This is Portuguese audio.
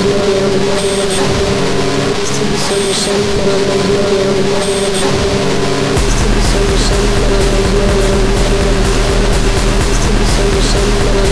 Distribuição do sangue para